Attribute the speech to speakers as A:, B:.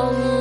A: long